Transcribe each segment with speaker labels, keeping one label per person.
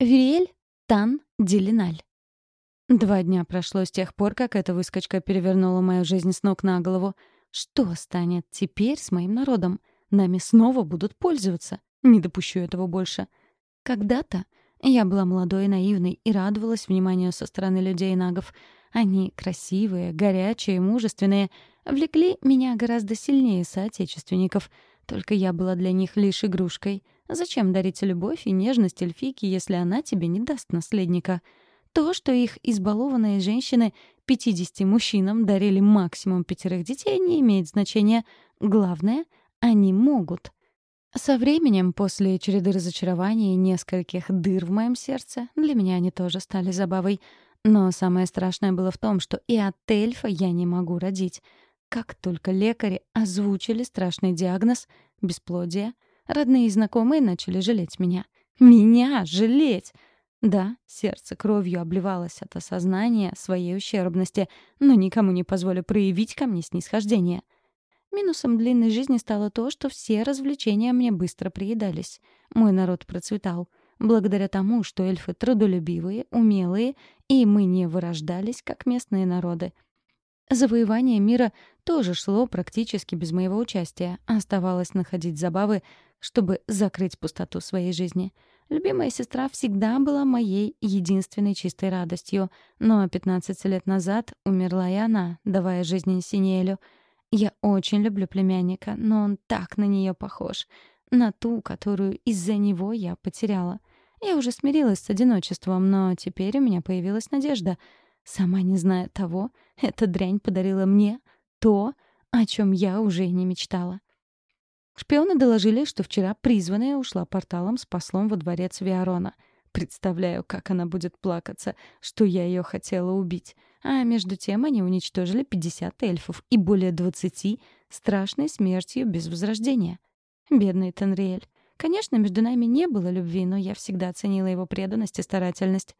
Speaker 1: Вириэль Тан Делиналь. Два дня прошло с тех пор, как эта выскочка перевернула мою жизнь с ног на голову. Что станет теперь с моим народом? Нами снова будут пользоваться. Не допущу этого больше. Когда-то я была молодой и наивной и радовалась вниманию со стороны людей нагов. Они красивые, горячие, мужественные, влекли меня гораздо сильнее соотечественников. Только я была для них лишь игрушкой. Зачем дарить любовь и нежность эльфийке, если она тебе не даст наследника? То, что их избалованные женщины 50 мужчинам дарили максимум пятерых детей, не имеет значения. Главное — они могут. Со временем, после череды разочарований и нескольких дыр в моем сердце, для меня они тоже стали забавой. Но самое страшное было в том, что и от эльфа я не могу родить. Как только лекари озвучили страшный диагноз — бесплодие, родные и знакомые начали жалеть меня. Меня жалеть! Да, сердце кровью обливалось от осознания своей ущербности, но никому не позволю проявить ко мне снисхождение. Минусом длинной жизни стало то, что все развлечения мне быстро приедались. Мой народ процветал. Благодаря тому, что эльфы трудолюбивые, умелые, и мы не вырождались, как местные народы. Завоевание мира тоже шло практически без моего участия. Оставалось находить забавы, чтобы закрыть пустоту своей жизни — Любимая сестра всегда была моей единственной чистой радостью, но 15 лет назад умерла и она, давая жизнь Синелю. Я очень люблю племянника, но он так на нее похож. На ту, которую из-за него я потеряла. Я уже смирилась с одиночеством, но теперь у меня появилась надежда. Сама не зная того, эта дрянь подарила мне то, о чем я уже не мечтала. Шпионы доложили, что вчера призванная ушла порталом с послом во дворец Виарона. Представляю, как она будет плакаться, что я ее хотела убить. А между тем они уничтожили 50 эльфов и более 20 страшной смертью без возрождения. Бедный Тенриэль. Конечно, между нами не было любви, но я всегда ценила его преданность и старательность.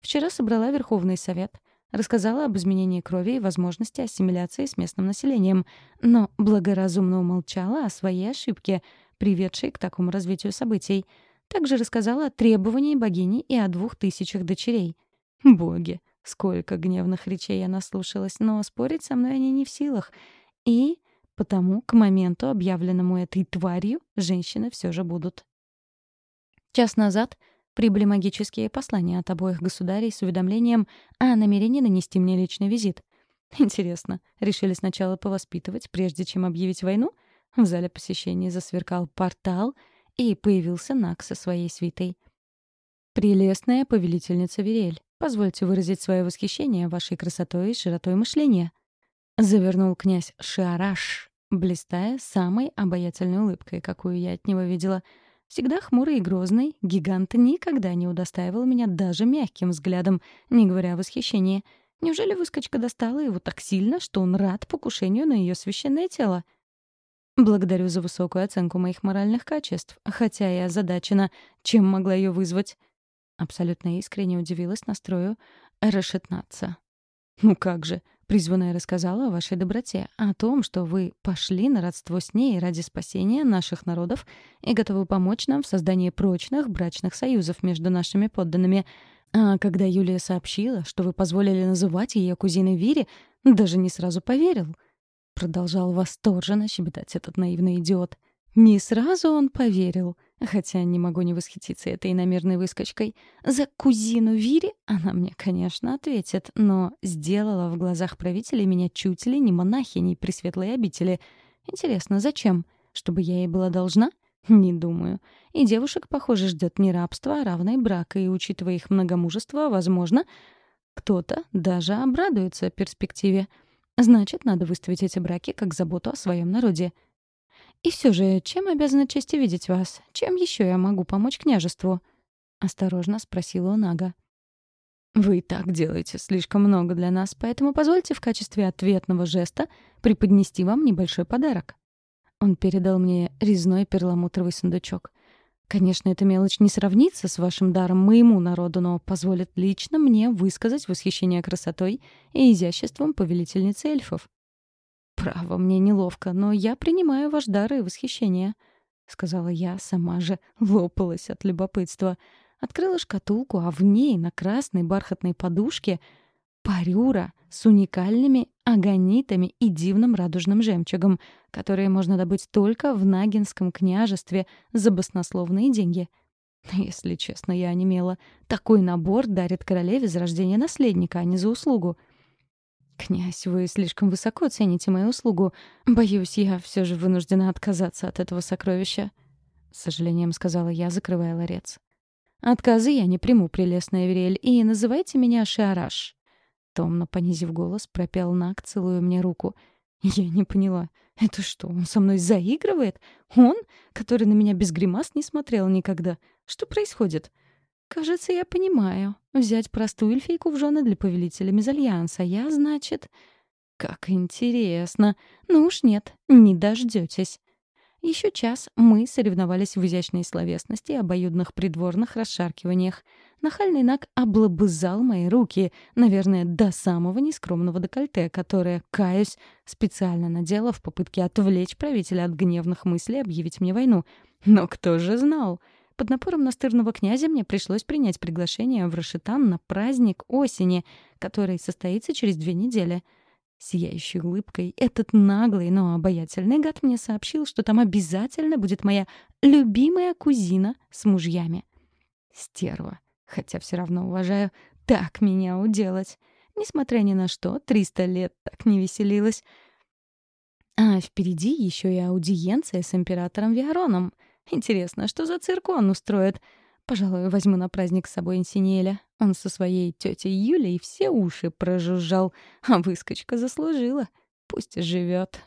Speaker 1: Вчера собрала Верховный Совет. Рассказала об изменении крови и возможности ассимиляции с местным населением, но благоразумно умолчала о своей ошибке, приведшей к такому развитию событий. Также рассказала о требовании богини и о двух тысячах дочерей. Боги, сколько гневных речей я наслушалась, но спорить со мной они не в силах. И потому к моменту, объявленному этой тварью, женщины все же будут. Час назад прибыли магические послания от обоих государей с уведомлением о намерении нанести мне личный визит. Интересно, решили сначала повоспитывать, прежде чем объявить войну? В зале посещения засверкал портал, и появился Нак со своей свитой. «Прелестная повелительница Верель, позвольте выразить свое восхищение вашей красотой и широтой мышления», — завернул князь Шиараш, блистая самой обаятельной улыбкой, какую я от него видела — Всегда хмурый и грозный, гигант никогда не удостаивал меня даже мягким взглядом, не говоря о восхищении. Неужели выскочка достала его так сильно, что он рад покушению на ее священное тело? Благодарю за высокую оценку моих моральных качеств, хотя я озадачена, чем могла ее вызвать. Абсолютно искренне удивилась настрою расшатнаться. Ну как же, Призванная рассказала о вашей доброте, о том, что вы пошли на родство с ней ради спасения наших народов и готовы помочь нам в создании прочных брачных союзов между нашими подданными. А когда Юлия сообщила, что вы позволили называть ее кузиной Вире, даже не сразу поверил. Продолжал восторженно щебетать этот наивный идиот. Не сразу он поверил, хотя не могу не восхититься этой иномерной выскочкой. За кузину Вири она мне, конечно, ответит, но сделала в глазах правителей меня чуть ли не монахиней при светлой обители. Интересно, зачем? Чтобы я ей была должна? Не думаю. И девушек, похоже, ждет не рабство, а равный брак, и, учитывая их многомужество, возможно, кто-то даже обрадуется перспективе. Значит, надо выставить эти браки как заботу о своем народе — «И все же, чем обязана чести видеть вас? Чем еще я могу помочь княжеству?» — осторожно спросила Нага. «Вы и так делаете слишком много для нас, поэтому позвольте в качестве ответного жеста преподнести вам небольшой подарок». Он передал мне резной перламутровый сундучок. Конечно, эта мелочь не сравнится с вашим даром моему народу, но позволит лично мне высказать восхищение красотой и изяществом повелительницы эльфов. «Право, мне неловко, но я принимаю ваш дар и восхищение», — сказала я, сама же лопалась от любопытства. Открыла шкатулку, а в ней на красной бархатной подушке парюра с уникальными агонитами и дивным радужным жемчугом, которые можно добыть только в Нагинском княжестве за баснословные деньги. Если честно, я онемела. Такой набор дарит королеве за рождение наследника, а не за услугу. «Князь, вы слишком высоко цените мою услугу. Боюсь, я все же вынуждена отказаться от этого сокровища», — с сожалением сказала я, закрывая ларец. «Отказы я не приму, прелестная Верель, и называйте меня Шиараш». Томно понизив голос, пропел Нак, целуя мне руку. Я не поняла. Это что, он со мной заигрывает? Он, который на меня без гримас не смотрел никогда? Что происходит?» «Кажется, я понимаю. Взять простую эльфийку в жены для повелителя мезальянса. Я, значит...» «Как интересно. Ну уж нет, не дождётесь». Еще час мы соревновались в изящной словесности и обоюдных придворных расшаркиваниях. Нахальный Нак облобызал мои руки, наверное, до самого нескромного декольте, которое, каюсь, специально надела в попытке отвлечь правителя от гневных мыслей объявить мне войну. Но кто же знал? Под напором настырного князя мне пришлось принять приглашение в Рашитан на праздник осени, который состоится через две недели. Сияющей улыбкой этот наглый, но обаятельный гад мне сообщил, что там обязательно будет моя любимая кузина с мужьями. Стерва. Хотя все равно уважаю. Так меня уделать. Несмотря ни на что, триста лет так не веселилась. А впереди еще и аудиенция с императором Виароном — Интересно, что за цирк он устроит? Пожалуй, возьму на праздник с собой Инсинеля. Он со своей тетей Юлей все уши прожужжал, а выскочка заслужила. Пусть живет.